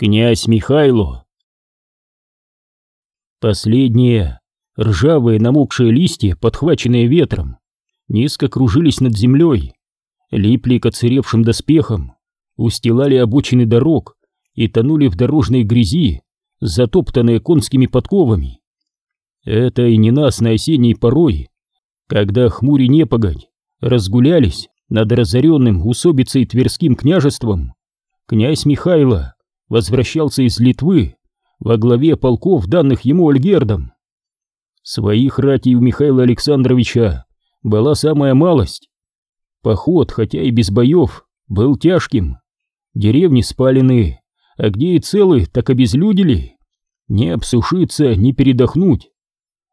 Князь Михайло. Последние ржавые намокшие листья, подхваченные ветром, низко кружились над землей, липли к оцаревшим доспехам, устилали обочины дорог и тонули в дорожной грязи, затоптанные конскими подковами. Это и ненастной осенней порой, когда хмури непогодь разгулялись над разоренным усобицей Тверским княжеством, князь Михайло возвращался из Литвы во главе полков, данных ему Ольгердом. Своих ратей у Михаила Александровича была самая малость. Поход, хотя и без боев, был тяжким. Деревни спалены, а где и целы, так обезлюдили. Не обсушиться, не передохнуть.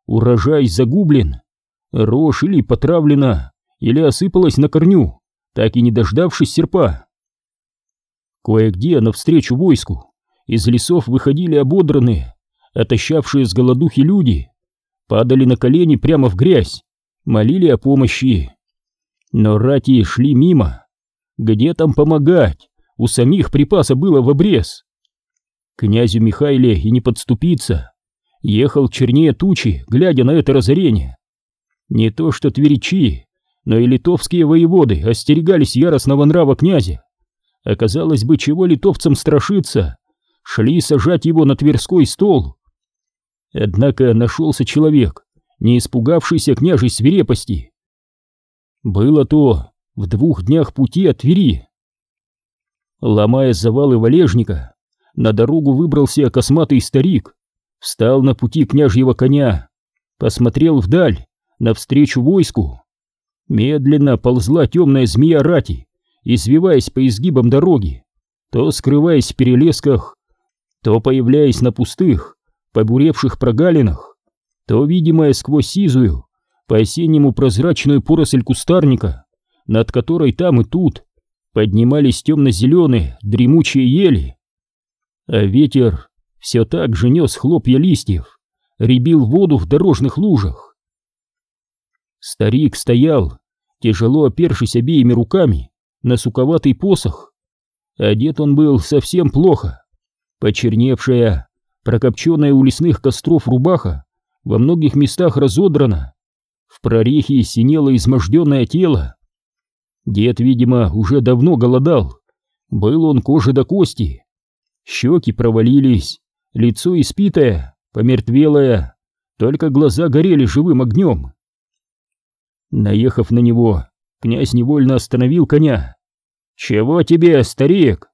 Урожай загублен, рожь или потравлена, или осыпалась на корню, так и не дождавшись серпа. Кое-где навстречу войску из лесов выходили ободранные, отощавшие с голодухи люди, падали на колени прямо в грязь, молили о помощи. Но рати шли мимо. Где там помогать? У самих припаса было в обрез. Князю Михайле и не подступиться. Ехал чернее тучи, глядя на это разорение. Не то что тверичи, но и литовские воеводы остерегались яростного нрава князя. Оказалось бы, чего литовцам страшиться, шли сажать его на Тверской стол. Однако нашелся человек, не испугавшийся княжей свирепости. Было то в двух днях пути от Твери. Ломая завалы валежника, на дорогу выбрался косматый старик, встал на пути княжьего коня, посмотрел вдаль, навстречу войску. Медленно ползла темная змея рати, извиваясь по изгибам дороги, то скрываясь в перелесках, то появляясь на пустых, побуревших прогалинах, то видимая сквозь сизую, по-осеннему прозрачную поросль кустарника, над которой там и тут поднимались темно-зеленые дремучие ели. А ветер все так же нес хлопья листьев, рябил воду в дорожных лужах. Старик стоял, тяжело опершись обеими руками на суковатый посох. Одет он был совсем плохо. Почерневшая, прокопченная у лесных костров рубаха во многих местах разодрана. В прорехе синело изможденное тело. Дед, видимо, уже давно голодал. Был он кожи до кости. Щеки провалились, лицо испитое, помертвелое, только глаза горели живым огнем. Наехав на него, князь невольно остановил коня. «Чего тебе, старик?»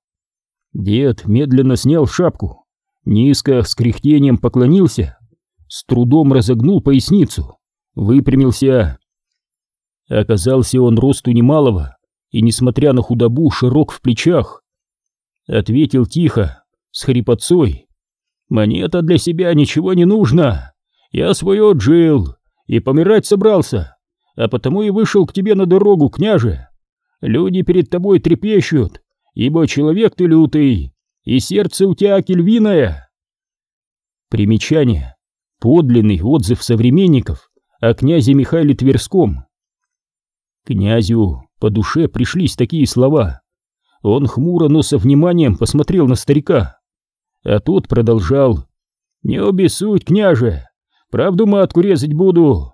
Дед медленно снял шапку, низко с кряхтением поклонился, с трудом разогнул поясницу, выпрямился. Оказался он росту немалого и, несмотря на худобу, широк в плечах. Ответил тихо, с хрипотцой. «Мне-то для себя ничего не нужно. Я свое отжил и помирать собрался, а потому и вышел к тебе на дорогу, княже. Люди перед тобой трепещут, ибо человек ты лютый, и сердце у тебя кельвиное. Примечание. Подлинный отзыв современников о князе Михаиле Тверском. Князю по душе пришлись такие слова. Он хмуро, но со вниманием посмотрел на старика. А тот продолжал. «Не обессудь, княже, правду матку резать буду.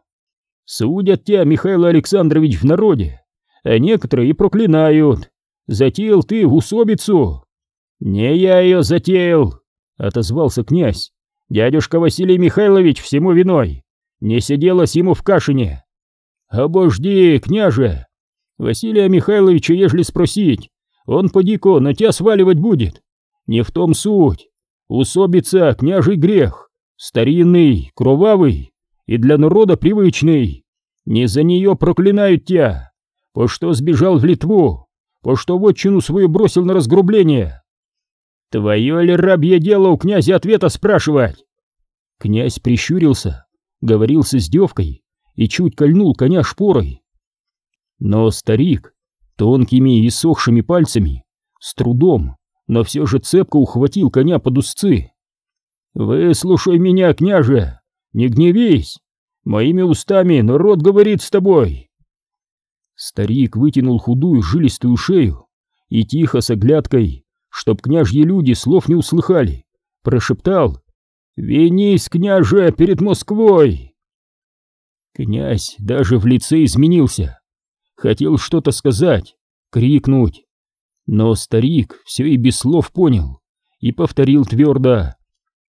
Судят тебя, Михаил Александрович, в народе, а некоторые и проклинают. Затеял ты усобицу. Не я ее затеял, отозвался князь. Дядюшка Василий Михайлович всему виной. Не сиделось ему в кашине. Обожди, княже. Василия Михайловича, ежели спросить, он поди-ка на тебя сваливать будет. Не в том суть. Усобица — княжий грех. Старинный, кровавый и для народа привычный. Не за нее проклинают тебя, по что сбежал в Литву? По что вотчину свою бросил на разгрубление? Твое ли рабье дело у князя ответа спрашивать? Князь прищурился, говорил с издевкой и чуть кольнул коня шпорой. Но старик тонкими и сохшими пальцами, с трудом, но все же цепко ухватил коня под узцы. «Выслушай меня, княже, не гневись, моими устами народ говорит с тобой». Старик вытянул худую жилистую шею и тихо с оглядкой чтоб княжьи люди слов не услыхали, прошептал «Винись, княже, перед Москвой!» Князь даже в лице изменился, хотел что-то сказать, крикнуть, но старик все и без слов понял и повторил твердо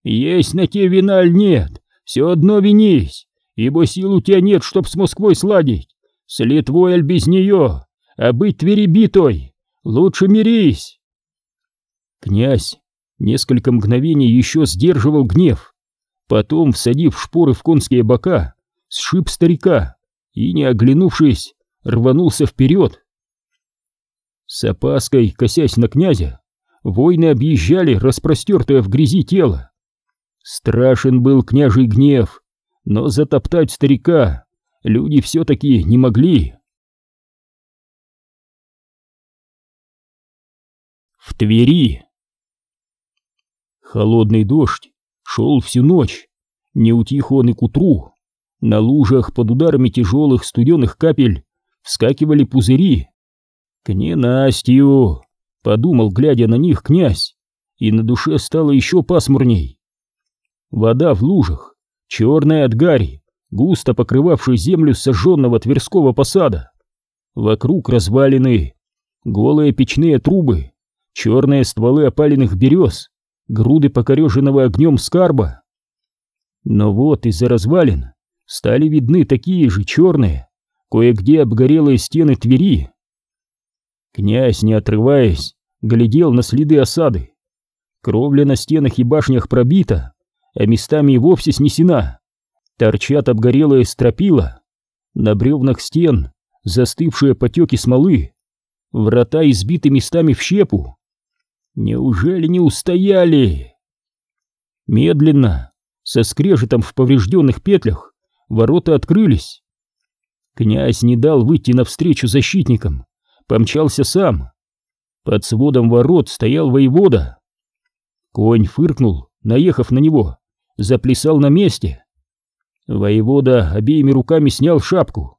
«Есть на те вина нет, все одно винись, ибо сил у тебя нет, чтоб с Москвой сладить, с Литвой аль без нее, а быть Твери битой, лучше мирись!» Князь несколько мгновений еще сдерживал гнев, потом, всадив шпоры в конские бока, сшиб старика и, не оглянувшись, рванулся вперед. С опаской, косясь на князя, воины объезжали распростертое в грязи тело. Страшен был княжий гнев, но затоптать старика люди все-таки не могли. В Твери Холодный дождь шел всю ночь, не утих он и к утру. На лужах под ударами тяжелых студеных капель вскакивали пузыри. «К ненастью!» — подумал, глядя на них, князь, и на душе стало еще пасмурней. Вода в лужах, черная от гари, густо покрывавшей землю сожженного Тверского посада. Вокруг развалины, голые печные трубы, черные стволы опаленных берез, груды покореженного огнем скарба. Но вот из-за развалин стали видны такие же черные, кое-где обгорелые стены Твери. Князь, не отрываясь, глядел на следы осады. Кровля на стенах и башнях пробита, а местами и вовсе снесена. Торчат обгорелые стропила. На бревнах стен застывшие потеки смолы. Врата избиты местами в щепу. Неужели не устояли? Медленно, со скрежетом в поврежденных петлях, ворота открылись. Князь не дал выйти навстречу защитникам, помчался сам. Под сводом ворот стоял воевода. Конь фыркнул, наехав на него, заплясал на месте. Воевода обеими руками снял шапку.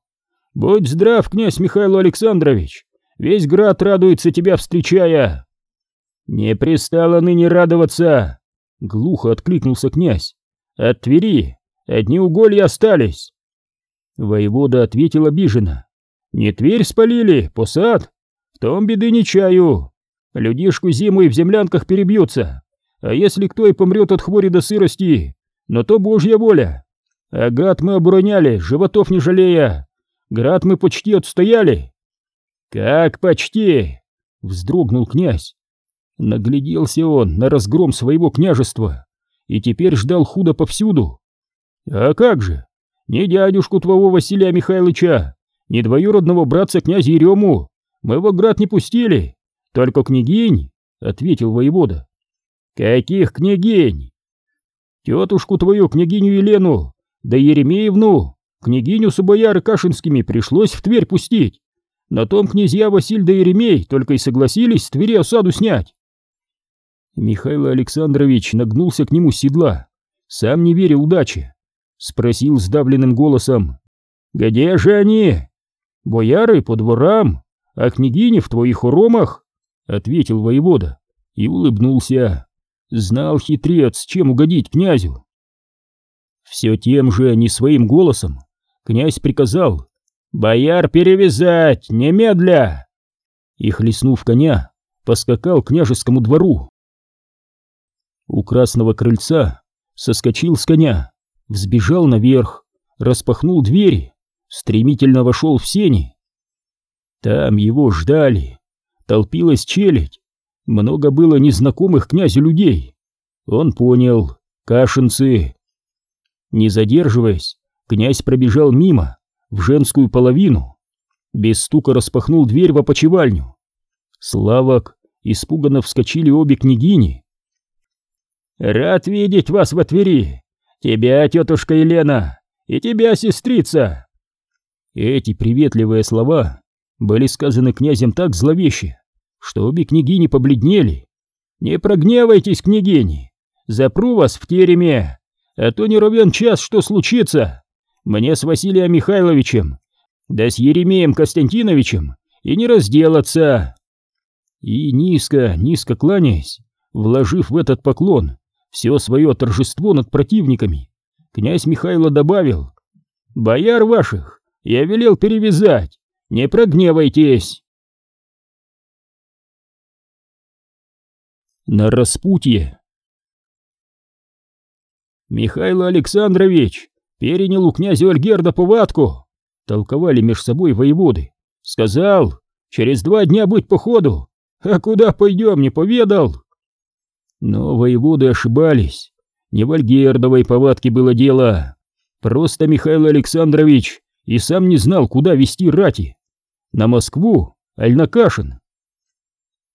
«Будь здрав, князь Михаил Александрович! Весь град радуется тебя встречая!» «Не пристало ныне радоваться!» — глухо откликнулся князь. «От Твери одни уголья остались!» Воевода ответил обиженно. «Не Тверь спалили, посад? В том беды не чаю. Людишку зиму и в землянках перебьются. А если кто и помрет от хвори до сырости, но то божья воля. А град мы обороняли, животов не жалея. Град мы почти отстояли». «Как почти?» — вздрогнул князь. Нагляделся он на разгром своего княжества и теперь ждал худо повсюду. А как же, ни дядюшку твоего Василия Михайловича, ни двоюродного братца князя Ерему мы в град не пустили, только княгинь, — ответил воевода. Каких княгинь? Тетушку твою, княгиню Елену, да Еремеевну, княгиню с бояры Кашинскими пришлось в Тверь пустить. На том князья Василь да Еремей только и согласились с Твери осаду снять. Михаил Александрович нагнулся к нему с седла, сам не веря удаче. Спросил сдавленным голосом. «Где же они?» «Бояры по дворам, а княгини в твоих хоромах», — ответил воевода и улыбнулся. Знал хитрец, чем угодить князю. Все тем же, не своим голосом, князь приказал «Бояр перевязать, немедля!» И, хлестнув коня, поскакал к княжескому двору. У красного крыльца соскочил с коня, взбежал наверх, распахнул двери, стремительно вошел в сени. Там его ждали, толпилась челядь, много было незнакомых князю людей. Он понял, кашинцы. Не задерживаясь, князь пробежал мимо, в женскую половину, без стука распахнул дверь в опочивальню. Славок испуганно вскочили обе княгини, «Рад видеть вас во Твери! Тебя, тетушка Елена, и тебя, сестрица!» Эти приветливые слова были сказаны князем так зловеще, что обе княгини побледнели. «Не прогневайтесь, княгини! Запру вас в тереме, а то не ровен час, что случится! Мне с Василием Михайловичем, да с Еремеем Константиновичем и не разделаться!» И низко, низко кланяясь, вложив в этот поклон все свое торжество над противниками, князь Михайло добавил «Бояр ваших я велел перевязать, не прогневайтесь!» На распутье Михаил Александрович перенял у князя Ольгерда повадку, толковали меж собой воеводы. Сказал, через два дня быть по ходу, а куда пойдем, не поведал. Но воеводы ошибались, не в Ольгердовой повадке было дело. Просто Михаил Александрович и сам не знал, куда вести рати. На Москву, аль на Кашин.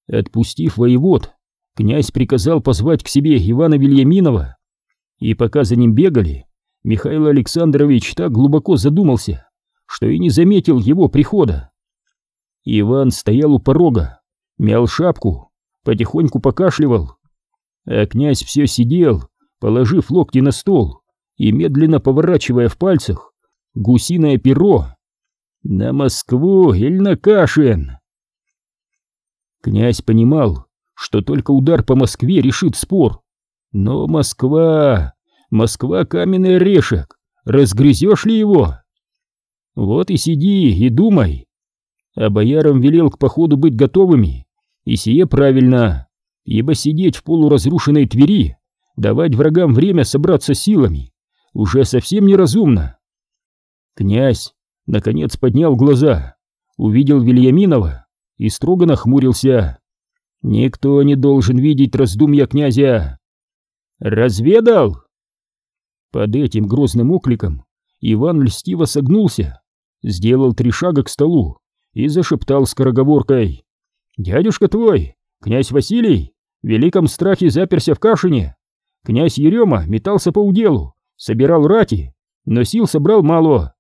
Отпустив воевод, князь приказал позвать к себе Ивана Вильяминова, и пока за ним бегали, Михаил Александрович так глубоко задумался, что и не заметил его прихода. Иван стоял у порога, мял шапку, потихоньку покашливал, а князь все сидел, положив локти на стол и медленно поворачивая в пальцах гусиное перо. На Москву или на Кашин? Князь понимал, что только удар по Москве решит спор, но Москва... Москва каменный орешек. Разгрызешь ли его? Вот и сиди и думай. А боярам велел к походу быть готовыми. И сие правильно, ибо сидеть в полуразрушенной Твери, давать врагам время собраться силами, уже совсем неразумно. Князь, наконец, поднял глаза, увидел Вильяминова и строго нахмурился. Никто не должен видеть раздумья князя. «Разведал?» Под этим грозным окликом Иван льстиво согнулся, сделал три шага к столу и зашептал скороговоркой. «Дядюшка твой, князь Василий, в великом страхе заперся в Кашине. Князь Ерема метался по уделу, собирал рати, но сил собрал мало.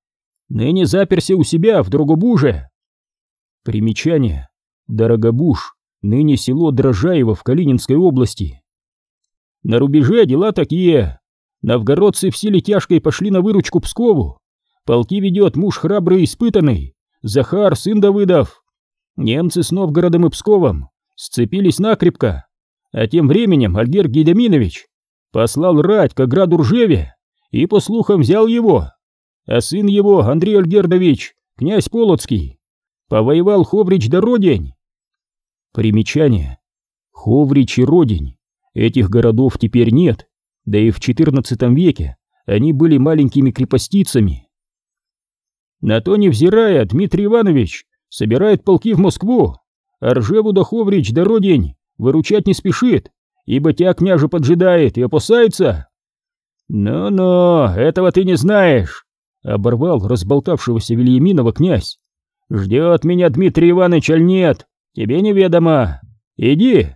Ныне заперся у себя в Дорогобуже». Примечание. Дорогобуж, ныне село Дрожаево в Калининской области. На рубеже дела такие. Новгородцы в силе тяжкой пошли на выручку Пскову. Полки ведет муж храбрый и испытанный, Захар, сын Давыдов. Немцы с Новгородом и Псковом сцепились накрепко, а тем временем Альгер Гедеминович послал рать к ограду Ржеве и, по слухам, взял его. А сын его, Андрей Ольгердович, князь Полоцкий, повоевал Ховрич до Родень. Примечание. Ховрич и Родень Этих городов теперь нет, да и в XIV веке они были маленькими крепостицами. На то невзирая, Дмитрий Иванович собирает полки в Москву, а Ржеву да Ховрич да Родень выручать не спешит, ибо тебя княже поджидает и опасается. «Ну-ну, этого ты не знаешь», — оборвал разболтавшегося Вильяминова князь. «Ждет меня Дмитрий Иванович, аль нет, тебе неведомо. Иди,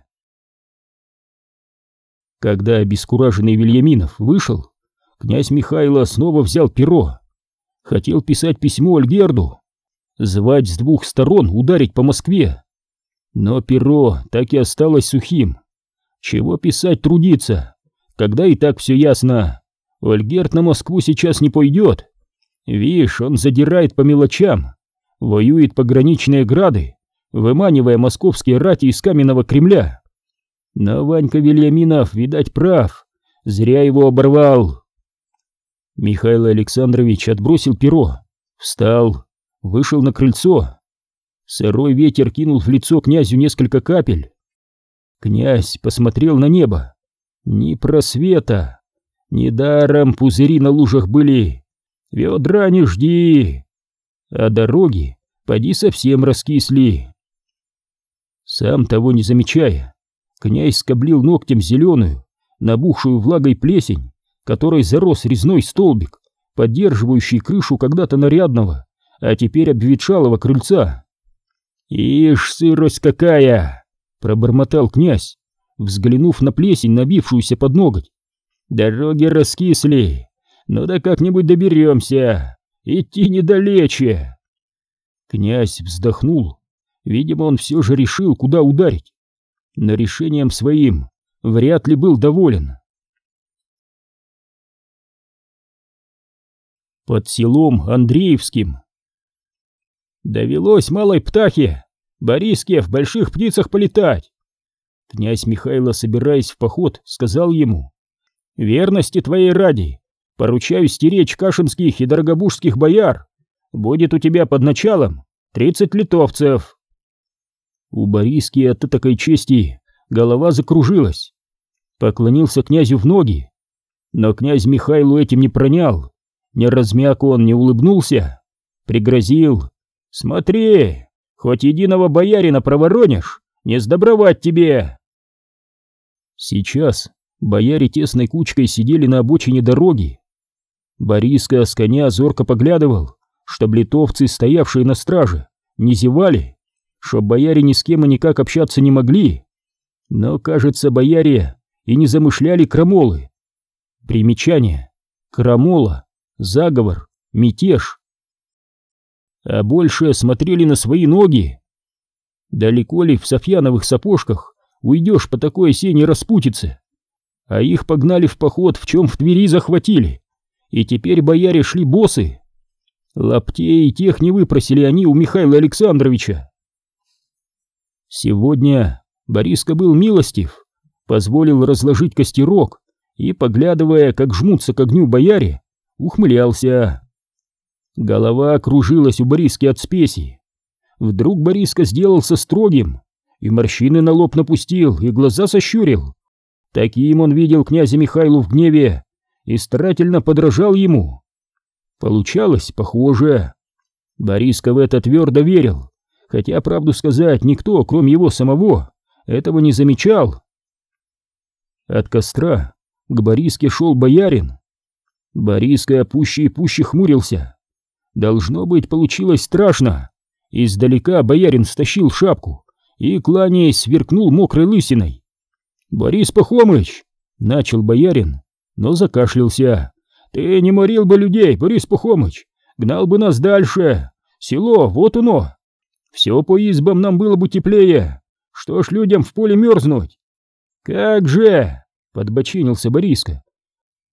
когда обескураженный Вильяминов вышел, князь Михайло снова взял перо. Хотел писать письмо Альгерду, звать с двух сторон ударить по Москве. Но перо так и осталось сухим. Чего писать трудиться, когда и так все ясно. Ольгерд на Москву сейчас не пойдет. Вишь, он задирает по мелочам, воюет пограничные грады, выманивая московские рати из каменного Кремля. Но Ванька Вильяминов, видать, прав. Зря его оборвал. Михаил Александрович отбросил перо, встал, вышел на крыльцо. Сырой ветер кинул в лицо князю несколько капель. Князь посмотрел на небо. Ни просвета, ни даром пузыри на лужах были. Ведра не жди. А дороги поди совсем раскисли. Сам того не замечая, Князь скоблил ногтем зеленую, набухшую влагой плесень, которой зарос резной столбик, поддерживающий крышу когда-то нарядного, а теперь обветшалого крыльца. «Ишь, сырость какая!» — пробормотал князь, взглянув на плесень, набившуюся под ноготь. «Дороги раскисли, ну да как-нибудь доберемся, идти недалече!» Князь вздохнул, видимо, он все же решил, куда ударить но решением своим вряд ли был доволен. Под селом Андреевским Довелось малой птахе Бориске в больших птицах полетать. Князь Михайло, собираясь в поход, сказал ему, «Верности твоей ради, поручаю стеречь кашинских и дорогобужских бояр. Будет у тебя под началом тридцать литовцев». У Бориски от такой чести голова закружилась. Поклонился князю в ноги, но князь Михайлу этим не пронял. Не размяк он, не улыбнулся, пригрозил. «Смотри, хоть единого боярина проворонишь, не сдобровать тебе!» Сейчас бояре тесной кучкой сидели на обочине дороги. Бориска с коня зорко поглядывал, чтоб литовцы, стоявшие на страже, не зевали, чтоб бояре ни с кем и никак общаться не могли. Но, кажется, бояре и не замышляли крамолы. Примечание. Крамола, заговор, мятеж. А больше смотрели на свои ноги. Далеко ли в софьяновых сапожках уйдешь по такой осенней распутице. А их погнали в поход, в чем в Твери захватили. И теперь бояре шли босы. Лаптей и тех не выпросили они у Михаила Александровича. Сегодня Бориска был милостив, позволил разложить костерок и, поглядывая, как жмутся к огню бояре, ухмылялся. Голова кружилась у Бориски от спеси. Вдруг Бориска сделался строгим, и морщины на лоб напустил, и глаза сощурил. Таким он видел князя Михайлу в гневе и старательно подражал ему. Получалось похоже. Бориска в это твердо верил, хотя, правду сказать, никто, кроме его самого, этого не замечал. От костра к Бориске шел боярин. Бориска пуще и пуще хмурился. Должно быть, получилось страшно. Издалека боярин стащил шапку, и, кланяясь, сверкнул мокрой лысиной. «Борис Пахомыч!» — начал боярин, но закашлялся. «Ты не морил бы людей, Борис Пахомыч! Гнал бы нас дальше! Село, вот оно! Все по избам нам было бы теплее! Что ж людям в поле мерзнуть?» «Как же!» — подбочинился Бориска.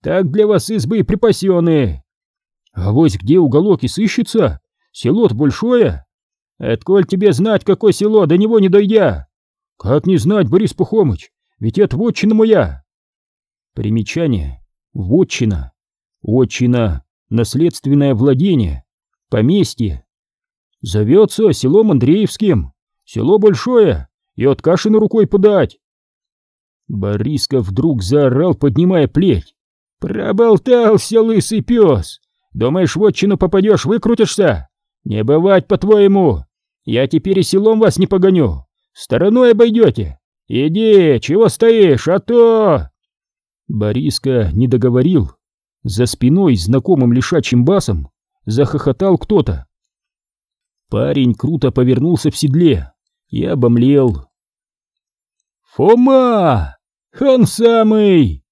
«Так для вас избы и припасены!» «А вось где уголок и сыщется? Село-то большое!» Отколь тебе знать, какое село, до него не дойдя? Как не знать, Борис Пухомыч, ведь это вотчина моя. Примечание. Вотчина. Отчина. Наследственное владение. Поместье. Зовется селом Андреевским. Село большое, и от Кашина рукой подать. Бориска вдруг заорал, поднимая плеть. «Проболтался, лысый пес! Думаешь, в отчину попадешь, выкрутишься? Не бывать, по-твоему! Я теперь и селом вас не погоню. Стороной обойдете. Иди, чего стоишь, а то...» Бориска не договорил. За спиной знакомым лишачьим басом захохотал кто-то. Парень круто повернулся в седле и обомлел. «Фома! Он самый!»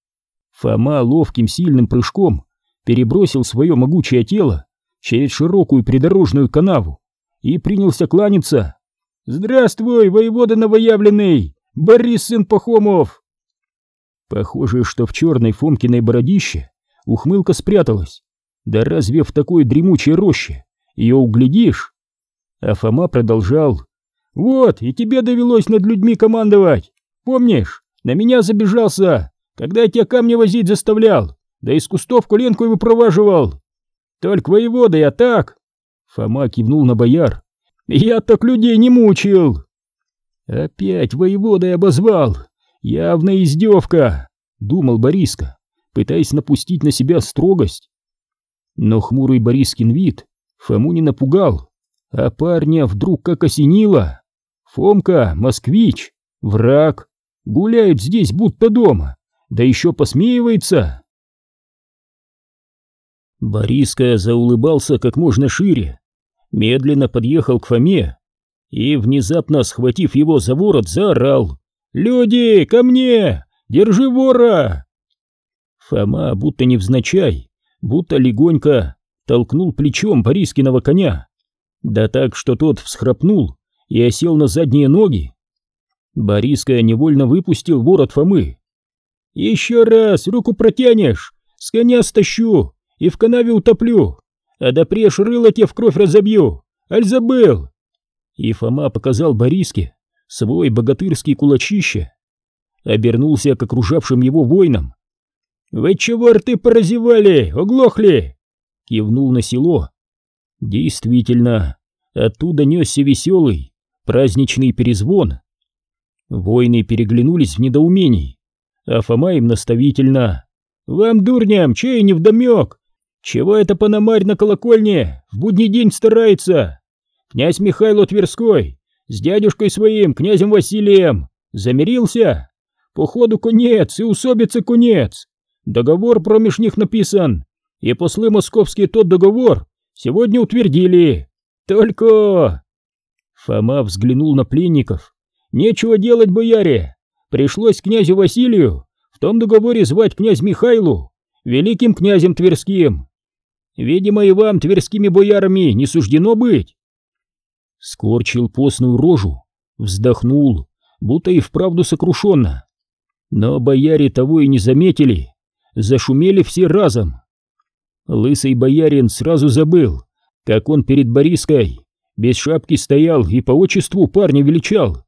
Фома ловким сильным прыжком перебросил свое могучее тело через широкую придорожную канаву и принялся кланяться. «Здравствуй, воевода новоявленный! Борис сын Пахомов!» Похоже, что в черной Фомкиной бородище ухмылка спряталась. Да разве в такой дремучей роще ее углядишь? А Фома продолжал. «Вот, и тебе довелось над людьми командовать. Помнишь, на меня забежался, когда я тебя камни возить заставлял, да из кустов коленку выпроваживал. Только воевода я так, Фома кивнул на бояр. «Я так людей не мучил!» «Опять воеводой обозвал! Явная издевка!» — думал Бориска, пытаясь напустить на себя строгость. Но хмурый Борискин вид Фому не напугал, а парня вдруг как осенило. Фомка, москвич, враг, гуляет здесь будто дома, да еще посмеивается. Бориска заулыбался как можно шире, медленно подъехал к Фоме и, внезапно схватив его за ворот, заорал «Люди, ко мне! Держи вора!» Фома, будто невзначай, будто легонько толкнул плечом Борискиного коня, да так, что тот всхрапнул и осел на задние ноги. Бориска невольно выпустил ворот Фомы. «Еще раз руку протянешь, с коня стащу и в канаве утоплю!» а допреж рыло тебе в кровь разобью, аль забыл? И Фома показал Бориске свой богатырский кулачище. Обернулся к окружавшим его воинам. «Вы чего рты поразевали? Оглохли?» Кивнул на село. Действительно, оттуда несся веселый, праздничный перезвон. Воины переглянулись в недоумении, а Фома им наставительно. «Вам, дурням, чей невдомек? Чего это Пономарь на колокольне в будний день старается? Князь Михайло Тверской с дядюшкой своим, князем Василием, замирился? Походу конец и усобица конец. Договор промеж них написан, и послы московские тот договор сегодня утвердили. Только...» Фома взглянул на пленников. «Нечего делать, бояре! Пришлось князю Василию в том договоре звать князь Михайлу великим князем Тверским. Видимо, и вам, тверскими боярами, не суждено быть. Скорчил постную рожу, вздохнул, будто и вправду сокрушенно. Но бояре того и не заметили, зашумели все разом. Лысый боярин сразу забыл, как он перед Бориской без шапки стоял и по отчеству парня величал.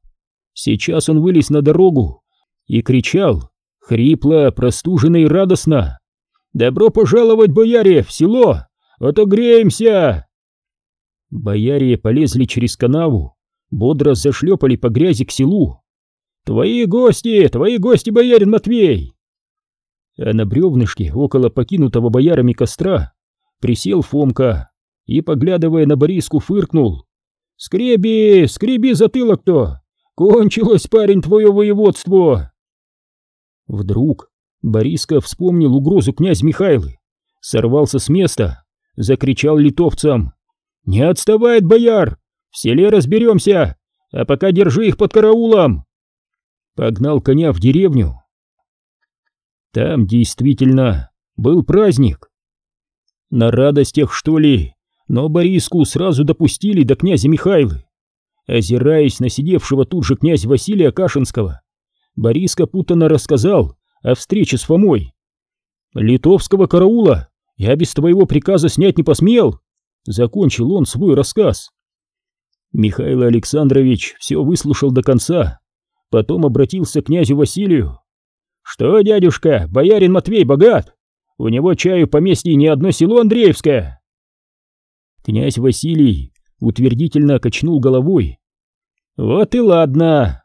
Сейчас он вылез на дорогу и кричал, хрипло, простуженно и радостно. «Добро пожаловать, бояре, в село! Отогреемся!» Бояре полезли через канаву, бодро зашлепали по грязи к селу. «Твои гости, твои гости, боярин Матвей!» А на бревнышке около покинутого боярами костра присел Фомка и, поглядывая на Бориску, фыркнул. «Скреби, скреби затылок-то! Кончилось, парень, твое воеводство!» Вдруг Бориска вспомнил угрозу князь Михайлы, сорвался с места, закричал литовцам. «Не отставает, бояр! В селе разберемся, а пока держи их под караулом!» Погнал коня в деревню. Там действительно был праздник. На радостях, что ли, но Бориску сразу допустили до князя Михайлы. Озираясь на сидевшего тут же князя Василия Кашинского, Бориска путанно рассказал о встрече с Фомой. «Литовского караула я без твоего приказа снять не посмел!» Закончил он свой рассказ. Михаил Александрович все выслушал до конца, потом обратился к князю Василию. «Что, дядюшка, боярин Матвей богат? У него чаю поместье не одно село Андреевское!» Князь Василий утвердительно качнул головой. «Вот и ладно!»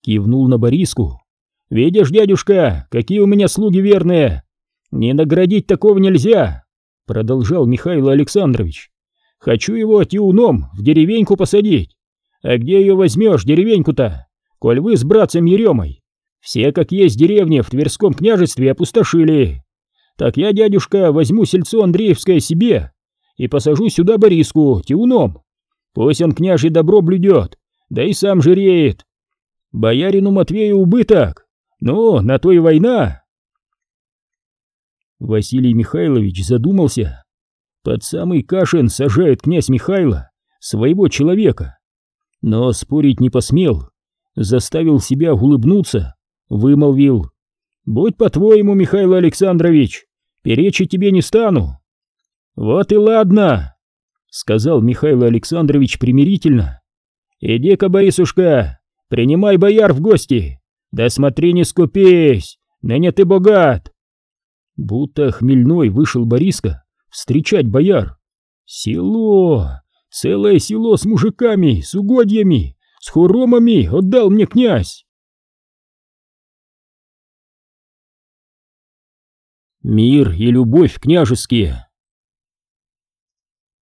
Кивнул на Бориску. «Видишь, дядюшка, какие у меня слуги верные! Не наградить такого нельзя!» Продолжал Михаил Александрович. «Хочу его тиуном в деревеньку посадить. А где ее возьмешь, деревеньку-то, коль вы с братцем Еремой? Все, как есть деревни в Тверском княжестве, опустошили. Так я, дядюшка, возьму сельцо Андреевское себе и посажу сюда Бориску тиуном. Пусть он княжий добро блюдет, да и сам жиреет, Боярину Матвею убыток! Ну, на то и война!» Василий Михайлович задумался. Под самый Кашин сажает князь Михайло своего человека. Но спорить не посмел, заставил себя улыбнуться, вымолвил. «Будь по-твоему, Михаил Александрович, перечить тебе не стану». «Вот и ладно», — сказал Михаил Александрович примирительно. «Иди-ка, Борисушка, Принимай бояр в гости! Да смотри, не скупись! Ныне ты богат!» Будто хмельной вышел Бориска встречать бояр. «Село! Целое село с мужиками, с угодьями, с хоромами отдал мне князь!» Мир и любовь княжеские.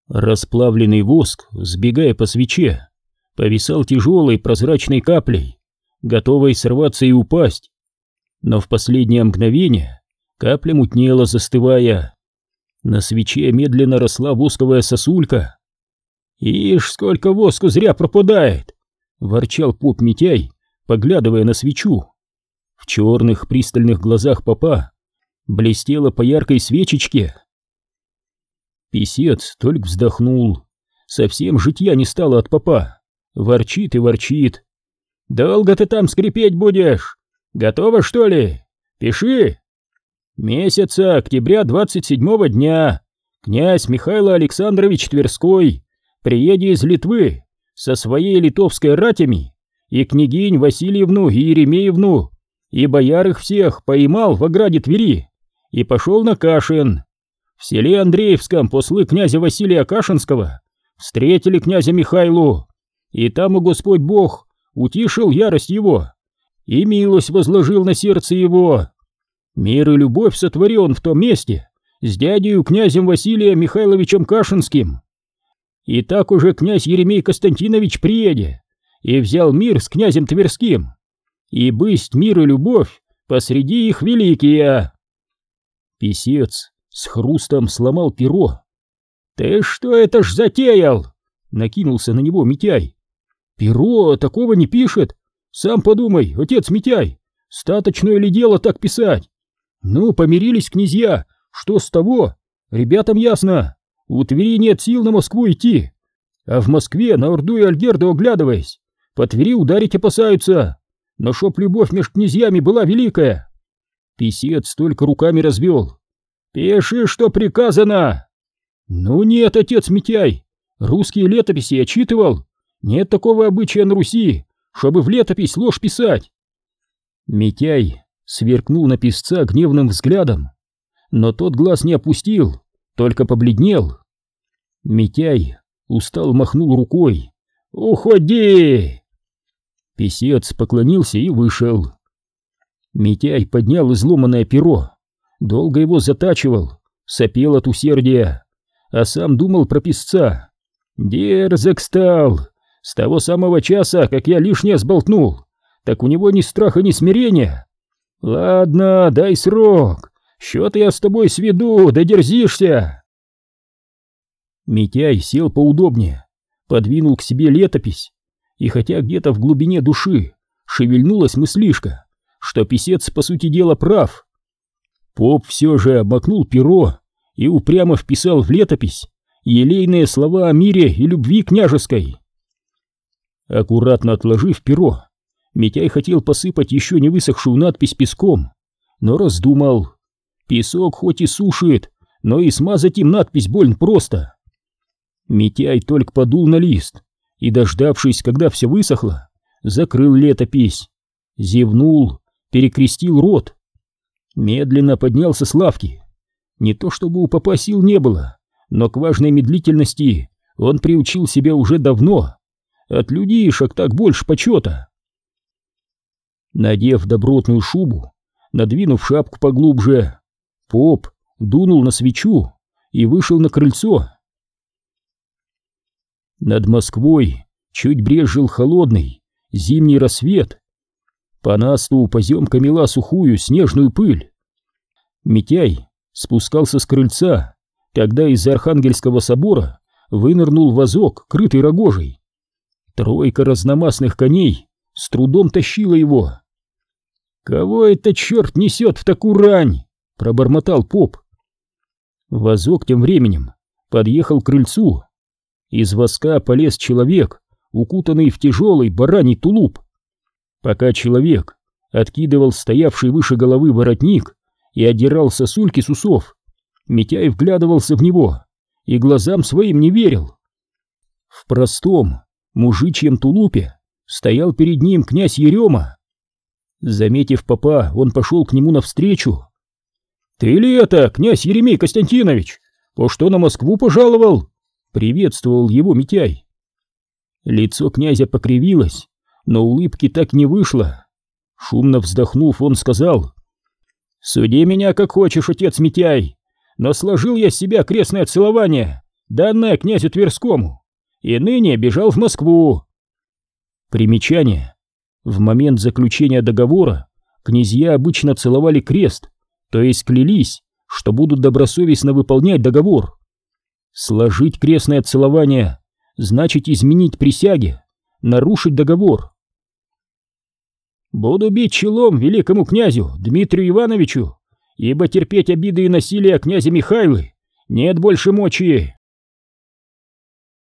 Расплавленный воск, сбегая по свече, повисал тяжелой прозрачной каплей, готовой сорваться и упасть. Но в последнее мгновение капля мутнела, застывая. На свече медленно росла восковая сосулька. «Ишь, сколько воску зря пропадает!» — ворчал поп Митяй, поглядывая на свечу. В черных пристальных глазах попа блестело по яркой свечечке. Песец только вздохнул. Совсем житья не стало от попа. Ворчит и ворчит. «Долго ты там скрипеть будешь? Готово, что ли? Пиши!» «Месяца октября двадцать седьмого дня князь Михаил Александрович Тверской приедет из Литвы со своей литовской ратями, и княгинь Васильевну и Еремеевну, и бояр их всех поймал в ограде Твери и пошел на Кашин. В селе Андреевском послы князя Василия Кашинского встретили князя Михайлу, и там и Господь Бог утишил ярость его и милость возложил на сердце его. Мир и любовь сотворен в том месте с дядей князем Василием Михайловичем Кашинским. И так уже князь Еремей Константинович приеде и взял мир с князем Тверским, и бысть мир и любовь посреди их великие. Писец с хрустом сломал перо. «Ты что это ж затеял?» — накинулся на него Митяй. «Перо такого не пишет. Сам подумай, отец Митяй, статочное ли дело так писать? Ну, помирились князья, что с того? Ребятам ясно, у Твери нет сил на Москву идти, а в Москве на Орду и Альгерду оглядываясь, по Твери ударить опасаются, но чтоб любовь между князьями была великая». Писец только руками развел. «Пиши, что приказано!» «Ну нет, отец Митяй, русские летописи я читывал. Нет такого обычая на Руси, чтобы в летопись ложь писать!» Митяй сверкнул на писца гневным взглядом, но тот глаз не опустил, только побледнел. Митяй устал махнул рукой. «Уходи!» Писец поклонился и вышел. Митяй поднял изломанное перо долго его затачивал, сопел от усердия, а сам думал про писца. Дерзок стал, с того самого часа, как я лишнее сболтнул, так у него ни страха, ни смирения. Ладно, дай срок, счет я с тобой сведу, да дерзишься. Митяй сел поудобнее, подвинул к себе летопись, и хотя где-то в глубине души шевельнулась мыслишка, что писец по сути дела прав, Поп все же обмакнул перо и упрямо вписал в летопись елейные слова о мире и любви княжеской. Аккуратно отложив перо, Митяй хотел посыпать еще не высохшую надпись песком, но раздумал. Песок хоть и сушит, но и смазать им надпись больно просто. Митяй только подул на лист и, дождавшись, когда все высохло, закрыл летопись, зевнул, перекрестил рот медленно поднялся с лавки. Не то чтобы у папа сил не было, но к важной медлительности он приучил себя уже давно. От людишек так больше почета. Надев добротную шубу, надвинув шапку поглубже, поп дунул на свечу и вышел на крыльцо. Над Москвой чуть брезжил холодный зимний рассвет, по насту поземка мела сухую снежную пыль. Митяй спускался с крыльца, когда из Архангельского собора вынырнул вазок, крытый рогожей. Тройка разномастных коней с трудом тащила его. «Кого это черт несет в такую рань?» — пробормотал поп. Вазок тем временем подъехал к крыльцу. Из воска полез человек, укутанный в тяжелый бараний тулуп. Пока человек откидывал стоявший выше головы воротник и отдирал сосульки с усов, Митяй вглядывался в него и глазам своим не верил. В простом мужичьем тулупе стоял перед ним князь Ерема. Заметив попа, он пошел к нему навстречу. «Ты ли это, князь Еремей Константинович? По что на Москву пожаловал?» Приветствовал его Митяй. Лицо князя покривилось, но улыбки так не вышло. Шумно вздохнув, он сказал, «Суди меня как хочешь, отец Митяй, но сложил я с себя крестное целование, данное князю Тверскому, и ныне бежал в Москву». Примечание. В момент заключения договора князья обычно целовали крест, то есть клялись, что будут добросовестно выполнять договор. Сложить крестное целование значит изменить присяги, нарушить договор. Буду бить челом великому князю Дмитрию Ивановичу, ибо терпеть обиды и насилие князя Михайлы нет больше мочи.